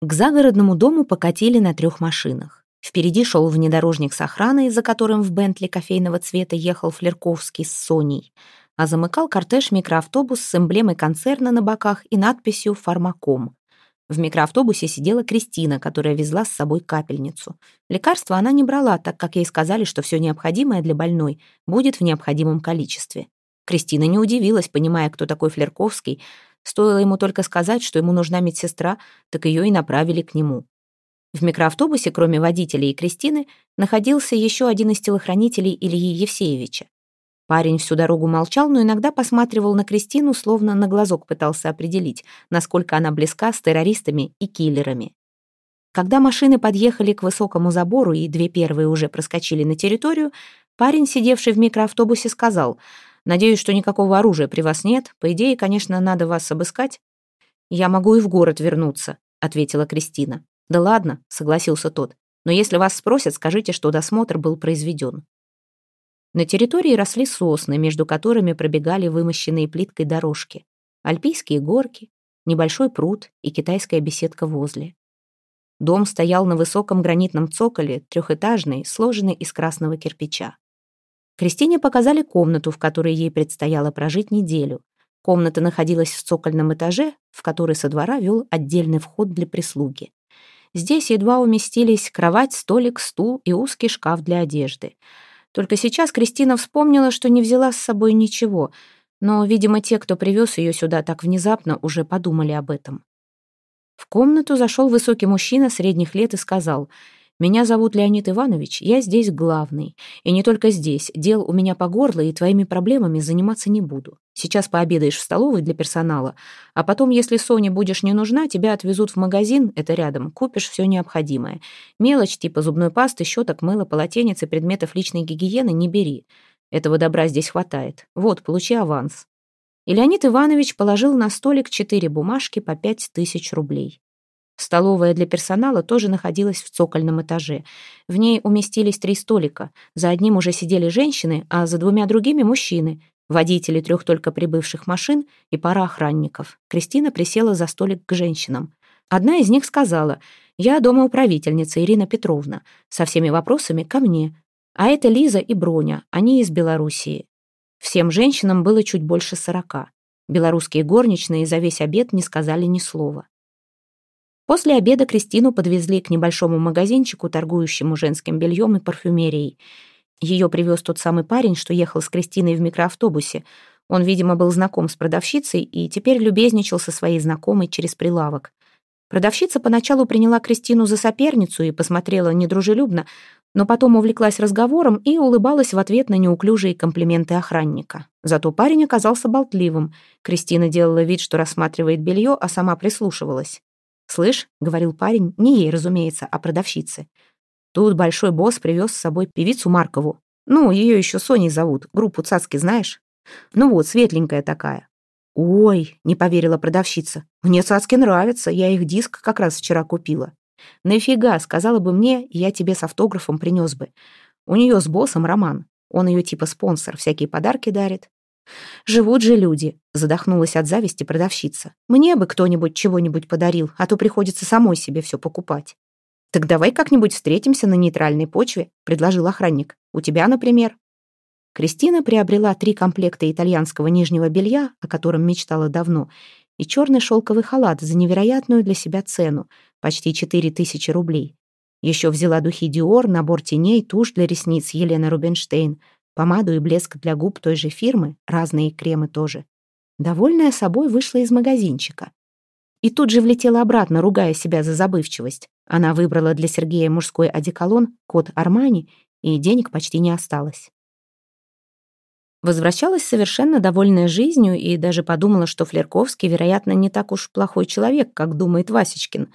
К загородному дому покатили на трех машинах. Впереди шел внедорожник с охраной, за которым в Бентли кофейного цвета ехал Флерковский с Соней, а замыкал кортеж микроавтобус с эмблемой концерна на боках и надписью «Фармаком». В микроавтобусе сидела Кристина, которая везла с собой капельницу. Лекарства она не брала, так как ей сказали, что все необходимое для больной будет в необходимом количестве. Кристина не удивилась, понимая, кто такой Флерковский, Стоило ему только сказать, что ему нужна медсестра, так ее и направили к нему. В микроавтобусе, кроме водителя и Кристины, находился еще один из телохранителей Ильи Евсеевича. Парень всю дорогу молчал, но иногда посматривал на Кристину, словно на глазок пытался определить, насколько она близка с террористами и киллерами. Когда машины подъехали к высокому забору и две первые уже проскочили на территорию, парень, сидевший в микроавтобусе, сказал — Надеюсь, что никакого оружия при вас нет. По идее, конечно, надо вас обыскать. Я могу и в город вернуться, ответила Кристина. Да ладно, согласился тот. Но если вас спросят, скажите, что досмотр был произведен. На территории росли сосны, между которыми пробегали вымощенные плиткой дорожки. Альпийские горки, небольшой пруд и китайская беседка возле. Дом стоял на высоком гранитном цоколе, трехэтажный, сложенный из красного кирпича. Кристине показали комнату, в которой ей предстояло прожить неделю. Комната находилась в цокольном этаже, в который со двора вел отдельный вход для прислуги. Здесь едва уместились кровать, столик, стул и узкий шкаф для одежды. Только сейчас Кристина вспомнила, что не взяла с собой ничего, но, видимо, те, кто привез ее сюда так внезапно, уже подумали об этом. В комнату зашел высокий мужчина средних лет и сказал — меня зовут Леонид Иванович, я здесь главный. И не только здесь. Дел у меня по горло, и твоими проблемами заниматься не буду. Сейчас пообедаешь в столовой для персонала, а потом, если Соне будешь не нужна, тебя отвезут в магазин, это рядом, купишь все необходимое. Мелочь типа зубной пасты, щеток, мыла, полотенец и предметов личной гигиены не бери. Этого добра здесь хватает. Вот, получи аванс. И Леонид Иванович положил на столик четыре бумажки по пять тысяч рублей. Столовая для персонала тоже находилась в цокольном этаже. В ней уместились три столика. За одним уже сидели женщины, а за двумя другими — мужчины. Водители трех только прибывших машин и пара охранников. Кристина присела за столик к женщинам. Одна из них сказала, «Я домоуправительница Ирина Петровна. Со всеми вопросами ко мне. А это Лиза и Броня, они из Белоруссии». Всем женщинам было чуть больше сорока. Белорусские горничные за весь обед не сказали ни слова. После обеда Кристину подвезли к небольшому магазинчику, торгующему женским бельем и парфюмерией. Ее привез тот самый парень, что ехал с Кристиной в микроавтобусе. Он, видимо, был знаком с продавщицей и теперь любезничал со своей знакомой через прилавок. Продавщица поначалу приняла Кристину за соперницу и посмотрела недружелюбно, но потом увлеклась разговором и улыбалась в ответ на неуклюжие комплименты охранника. Зато парень оказался болтливым. Кристина делала вид, что рассматривает белье, а сама прислушивалась. «Слышь», — говорил парень, не ей, разумеется, а продавщице. «Тут большой босс привез с собой певицу Маркову. Ну, ее еще Соней зовут, группу Цацки знаешь? Ну вот, светленькая такая». «Ой», — не поверила продавщица, «мне Цацки нравятся, я их диск как раз вчера купила». «Нафига, сказала бы мне, я тебе с автографом принес бы. У нее с боссом роман. Он ее типа спонсор, всякие подарки дарит. «Живут же люди», — задохнулась от зависти продавщица. «Мне бы кто-нибудь чего-нибудь подарил, а то приходится самой себе все покупать». «Так давай как-нибудь встретимся на нейтральной почве», — предложил охранник. «У тебя, например». Кристина приобрела три комплекта итальянского нижнего белья, о котором мечтала давно, и черный шелковый халат за невероятную для себя цену, почти четыре тысячи рублей. Еще взяла духи Dior, набор теней, тушь для ресниц Елена Рубинштейн — помаду и блеск для губ той же фирмы, разные кремы тоже. Довольная собой вышла из магазинчика. И тут же влетела обратно, ругая себя за забывчивость. Она выбрала для Сергея мужской одеколон, код Армани, и денег почти не осталось. Возвращалась совершенно довольная жизнью и даже подумала, что Флерковский, вероятно, не так уж плохой человек, как думает Васечкин.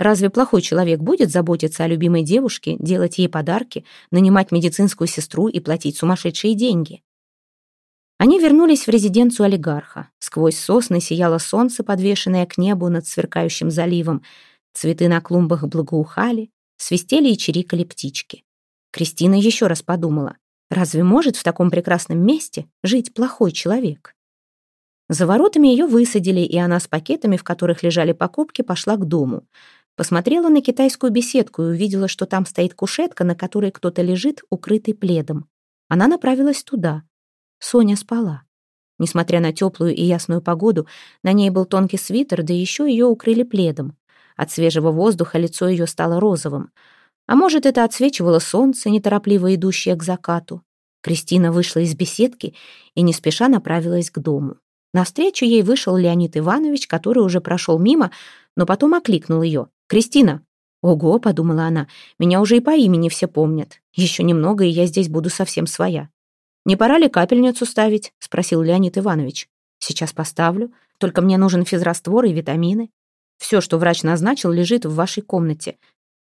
Разве плохой человек будет заботиться о любимой девушке, делать ей подарки, нанимать медицинскую сестру и платить сумасшедшие деньги? Они вернулись в резиденцию олигарха. Сквозь сосны сияло солнце, подвешенное к небу над сверкающим заливом. Цветы на клумбах благоухали, свистели и чирикали птички. Кристина еще раз подумала, разве может в таком прекрасном месте жить плохой человек? За воротами ее высадили, и она с пакетами, в которых лежали покупки, пошла к дому. Посмотрела на китайскую беседку и увидела, что там стоит кушетка, на которой кто-то лежит, укрытый пледом. Она направилась туда. Соня спала. Несмотря на теплую и ясную погоду, на ней был тонкий свитер, да еще ее укрыли пледом. От свежего воздуха лицо ее стало розовым. А может, это отсвечивало солнце, неторопливо идущее к закату. Кристина вышла из беседки и не спеша направилась к дому. Навстречу ей вышел Леонид Иванович, который уже прошел мимо, но потом окликнул ее. «Кристина!» «Ого!» — подумала она. «Меня уже и по имени все помнят. Еще немного, и я здесь буду совсем своя». «Не пора ли капельницу ставить?» — спросил Леонид Иванович. «Сейчас поставлю. Только мне нужен физраствор и витамины. Все, что врач назначил, лежит в вашей комнате.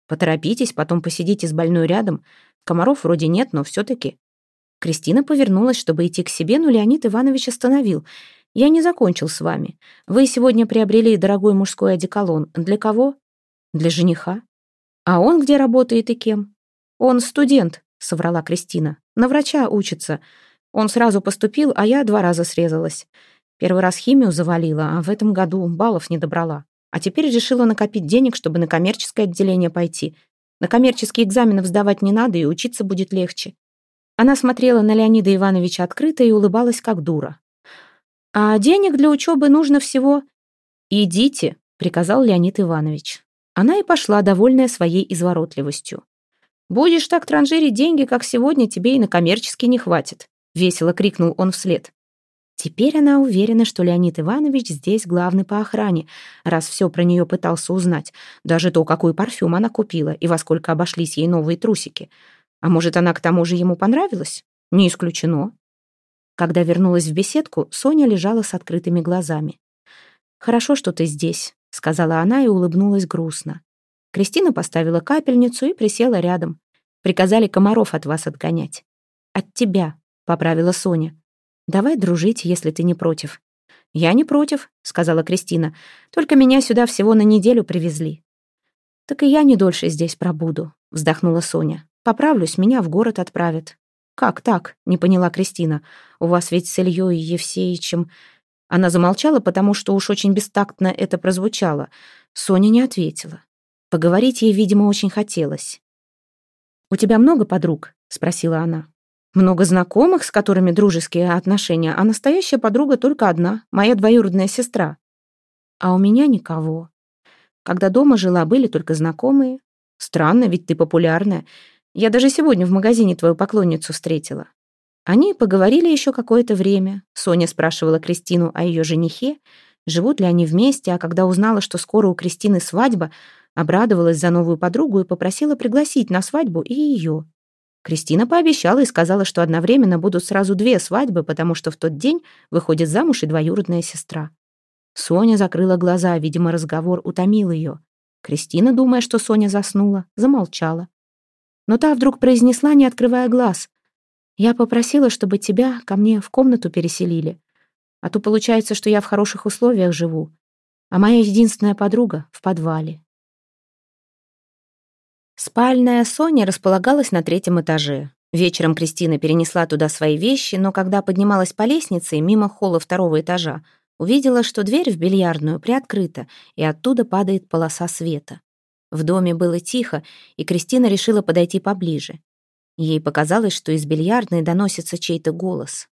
Поторопитесь, потом посидите с больной рядом. Комаров вроде нет, но все-таки». Кристина повернулась, чтобы идти к себе, но Леонид Иванович остановил. «Я не закончил с вами. Вы сегодня приобрели дорогой мужской одеколон. Для кого?» «Для жениха». «А он где работает и кем?» «Он студент», — соврала Кристина. «На врача учится. Он сразу поступил, а я два раза срезалась. Первый раз химию завалила, а в этом году баллов не добрала. А теперь решила накопить денег, чтобы на коммерческое отделение пойти. На коммерческие экзамены сдавать не надо, и учиться будет легче. Она смотрела на Леонида Ивановича открыто и улыбалась, как дура. «А денег для учебы нужно всего...» «Идите», — приказал Леонид Иванович. Она и пошла, довольная своей изворотливостью. «Будешь так транжирить деньги, как сегодня, тебе и на коммерческий не хватит», — весело крикнул он вслед. Теперь она уверена, что Леонид Иванович здесь главный по охране, раз все про нее пытался узнать, даже то, какой парфюм она купила и во сколько обошлись ей новые трусики — а может, она к тому же ему понравилась? Не исключено. Когда вернулась в беседку, Соня лежала с открытыми глазами. «Хорошо, что ты здесь», — сказала она и улыбнулась грустно. Кристина поставила капельницу и присела рядом. Приказали комаров от вас отгонять. «От тебя», — поправила Соня. «Давай дружить, если ты не против». «Я не против», — сказала Кристина. «Только меня сюда всего на неделю привезли». «Так и я не дольше здесь пробуду», — вздохнула Соня. Поправлюсь, меня в город отправят». «Как так?» — не поняла Кристина. «У вас ведь с Ильей Евсеичем...» Она замолчала, потому что уж очень бестактно это прозвучало. Соня не ответила. Поговорить ей, видимо, очень хотелось. «У тебя много подруг?» — спросила она. «Много знакомых, с которыми дружеские отношения, а настоящая подруга только одна, моя двоюродная сестра. А у меня никого. Когда дома жила, были только знакомые. Странно, ведь ты популярная. Я даже сегодня в магазине твою поклонницу встретила». Они поговорили еще какое-то время. Соня спрашивала Кристину о ее женихе, живут ли они вместе, а когда узнала, что скоро у Кристины свадьба, обрадовалась за новую подругу и попросила пригласить на свадьбу и ее. Кристина пообещала и сказала, что одновременно будут сразу две свадьбы, потому что в тот день выходит замуж и двоюродная сестра. Соня закрыла глаза, видимо, разговор утомил ее. Кристина, думая, что Соня заснула, замолчала но та вдруг произнесла, не открывая глаз. «Я попросила, чтобы тебя ко мне в комнату переселили. А то получается, что я в хороших условиях живу, а моя единственная подруга в подвале». Спальная Соня располагалась на третьем этаже. Вечером Кристина перенесла туда свои вещи, но когда поднималась по лестнице мимо холла второго этажа, увидела, что дверь в бильярдную приоткрыта, и оттуда падает полоса света. В доме было тихо, и Кристина решила подойти поближе. Ей показалось, что из бильярдной доносится чей-то голос.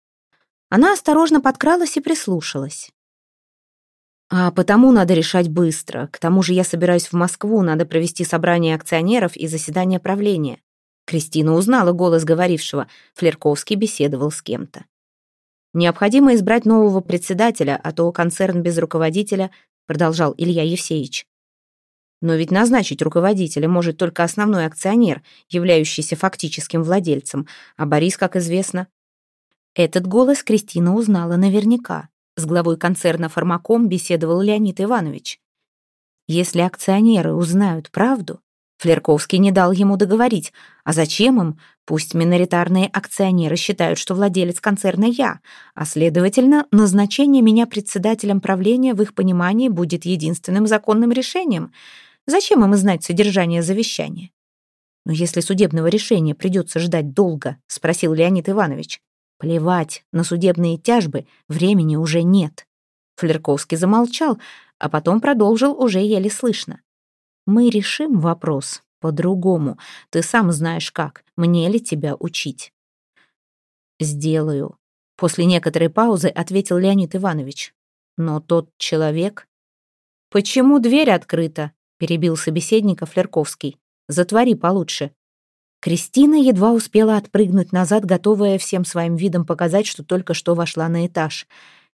Она осторожно подкралась и прислушалась. «А потому надо решать быстро. К тому же я собираюсь в Москву, надо провести собрание акционеров и заседание правления». Кристина узнала голос говорившего. Флерковский беседовал с кем-то. «Необходимо избрать нового председателя, а то концерн без руководителя», продолжал Илья Евсеевич. Но ведь назначить руководителя может только основной акционер, являющийся фактическим владельцем, а Борис, как известно... Этот голос Кристина узнала наверняка. С главой концерна «Фармаком» беседовал Леонид Иванович. Если акционеры узнают правду, Флерковский не дал ему договорить. А зачем им? Пусть миноритарные акционеры считают, что владелец концерна я, а, следовательно, назначение меня председателем правления в их понимании будет единственным законным решением — Зачем им знать содержание завещания? Но если судебного решения придется ждать долго, спросил Леонид Иванович. Плевать, на судебные тяжбы времени уже нет. Флерковский замолчал, а потом продолжил уже еле слышно. Мы решим вопрос по-другому. Ты сам знаешь как. Мне ли тебя учить? Сделаю. После некоторой паузы ответил Леонид Иванович. Но тот человек... Почему дверь открыта? Перебил собеседника Флерковский. Затвори получше. Кристина едва успела отпрыгнуть назад, готовая всем своим видом показать, что только что вошла на этаж.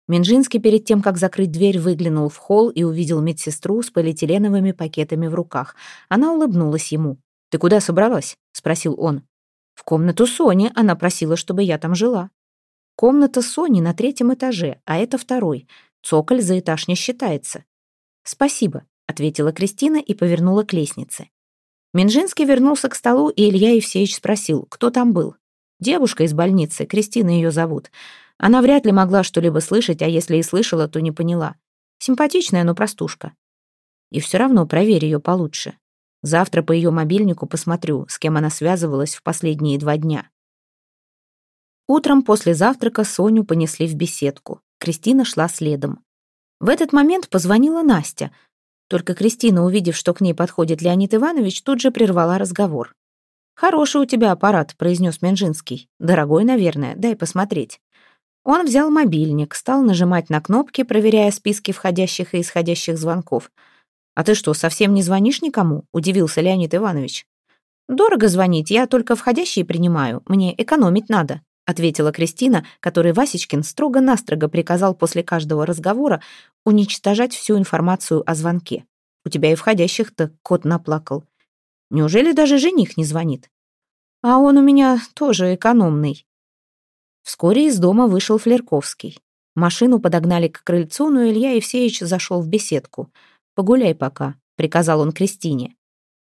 Минжинский перед тем, как закрыть дверь, выглянул в холл и увидел медсестру с полиэтиленовыми пакетами в руках. Она улыбнулась ему. «Ты куда собралась?» — спросил он. «В комнату Сони. Она просила, чтобы я там жила». «Комната Сони на третьем этаже, а это второй. Цоколь за этаж не считается». «Спасибо», — ответила Кристина и повернула к лестнице. Минжинский вернулся к столу, и Илья Евсеевич спросил, кто там был. «Девушка из больницы, Кристина ее зовут. Она вряд ли могла что-либо слышать, а если и слышала, то не поняла. Симпатичная, но простушка. И все равно проверь ее получше. Завтра по ее мобильнику посмотрю, с кем она связывалась в последние два дня. Утром после завтрака Соню понесли в беседку. Кристина шла следом. В этот момент позвонила Настя. Только Кристина, увидев, что к ней подходит Леонид Иванович, тут же прервала разговор. «Хороший у тебя аппарат», — произнес Менжинский. «Дорогой, наверное. Дай посмотреть». Он взял мобильник, стал нажимать на кнопки, проверяя списки входящих и исходящих звонков. «А ты что, совсем не звонишь никому?» — удивился Леонид Иванович. «Дорого звонить, я только входящие принимаю. Мне экономить надо», — ответила Кристина, которой Васечкин строго-настрого приказал после каждого разговора уничтожать всю информацию о звонке. «У тебя и входящих-то кот наплакал. Неужели даже жених не звонит?» «А он у меня тоже экономный», Вскоре из дома вышел Флерковский. Машину подогнали к крыльцу, но Илья Евсеевич зашел в беседку. «Погуляй пока», — приказал он Кристине.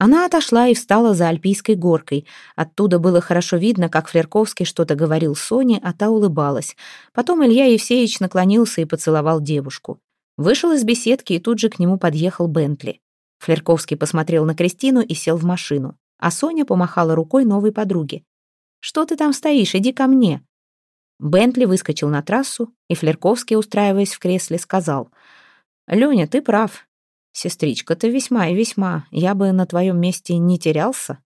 Она отошла и встала за альпийской горкой. Оттуда было хорошо видно, как Флерковский что-то говорил Соне, а та улыбалась. Потом Илья Евсеевич наклонился и поцеловал девушку. Вышел из беседки, и тут же к нему подъехал Бентли. Флерковский посмотрел на Кристину и сел в машину. А Соня помахала рукой новой подруге. «Что ты там стоишь? Иди ко мне!» Бентли выскочил на трассу, и Флерковский, устраиваясь в кресле, сказал, «Леня, ты прав. Сестричка, ты весьма и весьма. Я бы на твоем месте не терялся».